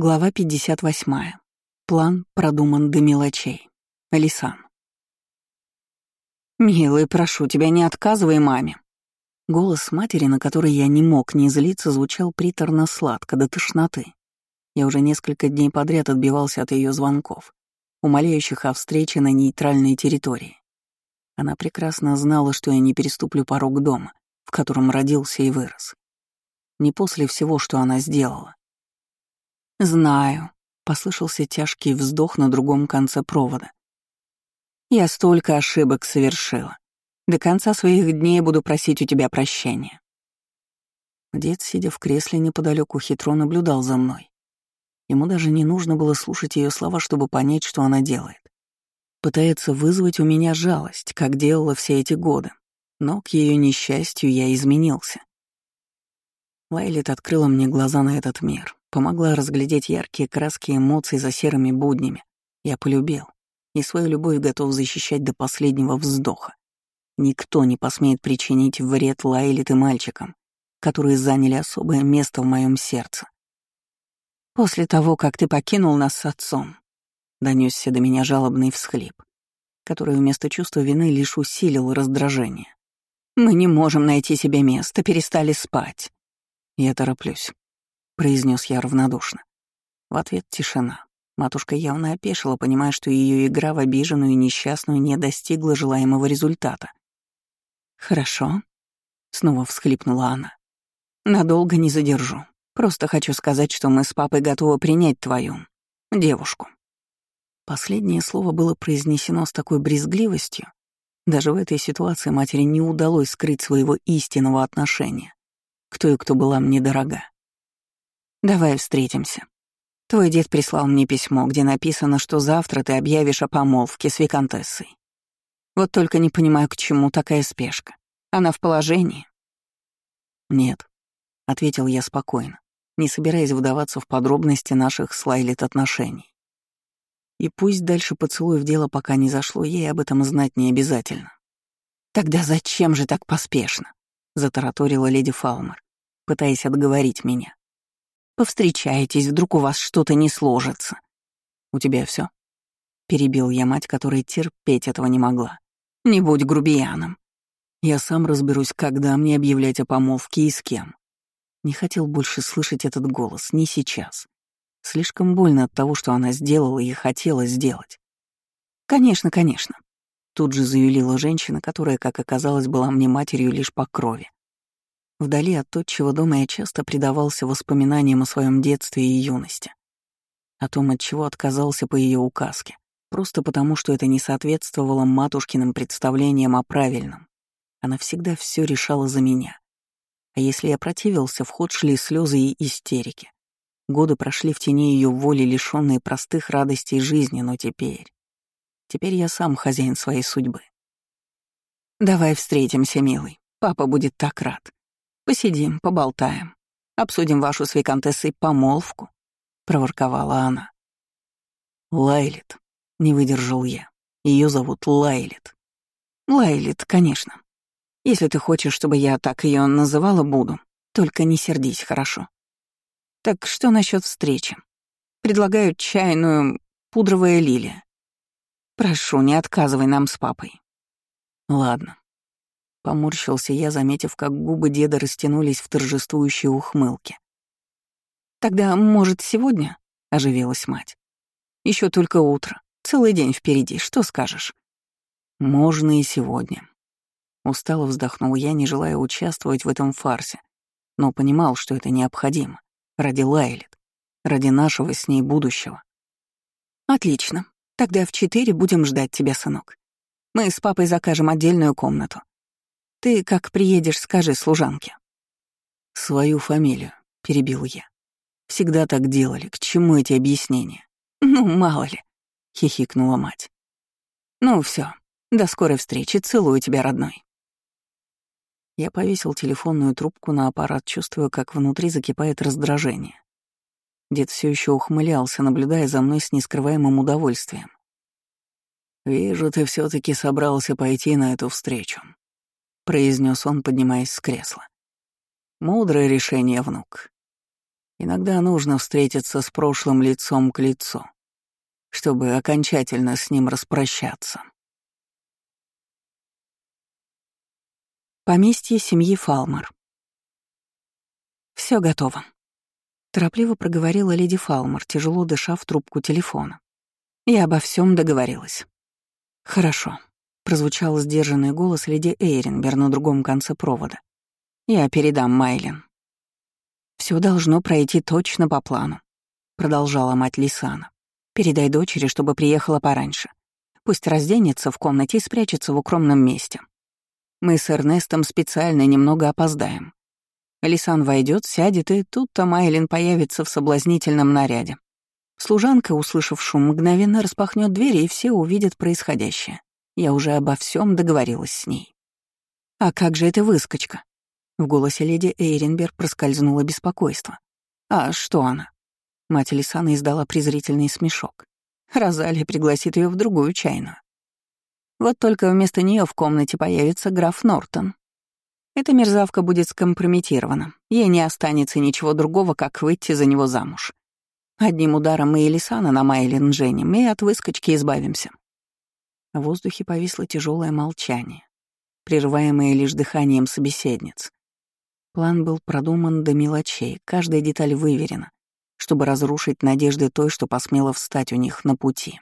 Глава 58. План продуман до мелочей. Алисан. «Милый, прошу тебя, не отказывай маме». Голос матери, на который я не мог не злиться, звучал приторно-сладко, до тошноты. Я уже несколько дней подряд отбивался от ее звонков, умоляющих о встрече на нейтральной территории. Она прекрасно знала, что я не переступлю порог дома, в котором родился и вырос. Не после всего, что она сделала «Знаю», — послышался тяжкий вздох на другом конце провода. «Я столько ошибок совершила. До конца своих дней буду просить у тебя прощения». Дед, сидя в кресле неподалеку, хитро наблюдал за мной. Ему даже не нужно было слушать ее слова, чтобы понять, что она делает. Пытается вызвать у меня жалость, как делала все эти годы. Но к ее несчастью я изменился. Лайлит открыла мне глаза на этот мир. Помогла разглядеть яркие краски эмоций за серыми буднями. Я полюбил. И свою любовь готов защищать до последнего вздоха. Никто не посмеет причинить вред Лайлит и мальчикам, которые заняли особое место в моем сердце. «После того, как ты покинул нас с отцом», — донесся до меня жалобный всхлип, который вместо чувства вины лишь усилил раздражение. «Мы не можем найти себе места, перестали спать». Я тороплюсь произнес я равнодушно. В ответ тишина. Матушка явно опешила, понимая, что ее игра в обиженную и несчастную не достигла желаемого результата. «Хорошо», — снова всхлипнула она. «Надолго не задержу. Просто хочу сказать, что мы с папой готовы принять твою девушку». Последнее слово было произнесено с такой брезгливостью. Даже в этой ситуации матери не удалось скрыть своего истинного отношения к той, кто была мне дорога. Давай встретимся. Твой дед прислал мне письмо, где написано, что завтра ты объявишь о помолвке с виконтессой. Вот только не понимаю, к чему такая спешка. Она в положении? Нет, — ответил я спокойно, не собираясь вдаваться в подробности наших с Лайлит отношений. И пусть дальше поцелуй в дело пока не зашло, ей об этом знать не обязательно. «Тогда зачем же так поспешно?» — затараторила леди Фалмер, пытаясь отговорить меня. Повстречаетесь, вдруг у вас что-то не сложится. У тебя все? Перебил я мать, которая терпеть этого не могла. Не будь грубияном. Я сам разберусь, когда мне объявлять о помолвке и с кем. Не хотел больше слышать этот голос, не сейчас. Слишком больно от того, что она сделала и хотела сделать. «Конечно, конечно», — тут же заюлила женщина, которая, как оказалось, была мне матерью лишь по крови. Вдали от отчего дома я часто предавался воспоминаниям о своем детстве и юности. О том, от чего отказался по ее указке. Просто потому, что это не соответствовало матушкиным представлениям о правильном. Она всегда все решала за меня. А если я противился, в ход шли слезы и истерики. Годы прошли в тени ее воли, лишенные простых радостей жизни, но теперь... Теперь я сам хозяин своей судьбы. «Давай встретимся, милый. Папа будет так рад», Посидим, поболтаем, обсудим вашу с Викантессой помолвку», — проворковала она. «Лайлит», — не выдержал я. Ее зовут Лайлит. «Лайлит, конечно. Если ты хочешь, чтобы я так ее называла, буду. Только не сердись, хорошо? Так что насчет встречи? Предлагаю чайную пудровая лилия. Прошу, не отказывай нам с папой. Ладно, Поморщился я, заметив, как губы деда растянулись в торжествующей ухмылке. «Тогда, может, сегодня?» — оживилась мать. Еще только утро. Целый день впереди. Что скажешь?» «Можно и сегодня». Устало вздохнул я, не желая участвовать в этом фарсе, но понимал, что это необходимо. Ради Лайлет. Ради нашего с ней будущего. «Отлично. Тогда в четыре будем ждать тебя, сынок. Мы с папой закажем отдельную комнату. Ты, как приедешь, скажи служанке». «Свою фамилию», — перебил я. «Всегда так делали. К чему эти объяснения?» «Ну, мало ли», — хихикнула мать. «Ну все, до скорой встречи. Целую тебя, родной». Я повесил телефонную трубку на аппарат, чувствуя, как внутри закипает раздражение. Дед все еще ухмылялся, наблюдая за мной с нескрываемым удовольствием. «Вижу, ты все таки собрался пойти на эту встречу», произнес он, поднимаясь с кресла. Мудрое решение, внук. Иногда нужно встретиться с прошлым лицом к лицу, чтобы окончательно с ним распрощаться. Поместье семьи Фалмер. Все готово. Торопливо проговорила леди Фалмер, тяжело дыша в трубку телефона. Я обо всем договорилась. Хорошо. Прозвучал сдержанный голос леди Эйренбер на другом конце провода. Я передам Майлен. Все должно пройти точно по плану, продолжала мать Лисана. Передай дочери, чтобы приехала пораньше. Пусть разденется в комнате и спрячется в укромном месте. Мы с Эрнестом специально немного опоздаем. Лисан войдет, сядет, и тут-то Майлин появится в соблазнительном наряде. Служанка, услышав шум, мгновенно распахнет двери, и все увидят происходящее. Я уже обо всем договорилась с ней. «А как же эта выскочка?» В голосе леди Эйренберг проскользнуло беспокойство. «А что она?» Мать Лисана издала презрительный смешок. Розалия пригласит ее в другую чайную. Вот только вместо нее в комнате появится граф Нортон. Эта мерзавка будет скомпрометирована. Ей не останется ничего другого, как выйти за него замуж. Одним ударом мы Элисана на Майлин женим, и от выскочки избавимся. В воздухе повисло тяжелое молчание, прерываемое лишь дыханием собеседниц. План был продуман до мелочей, каждая деталь выверена, чтобы разрушить надежды той, что посмела встать у них на пути.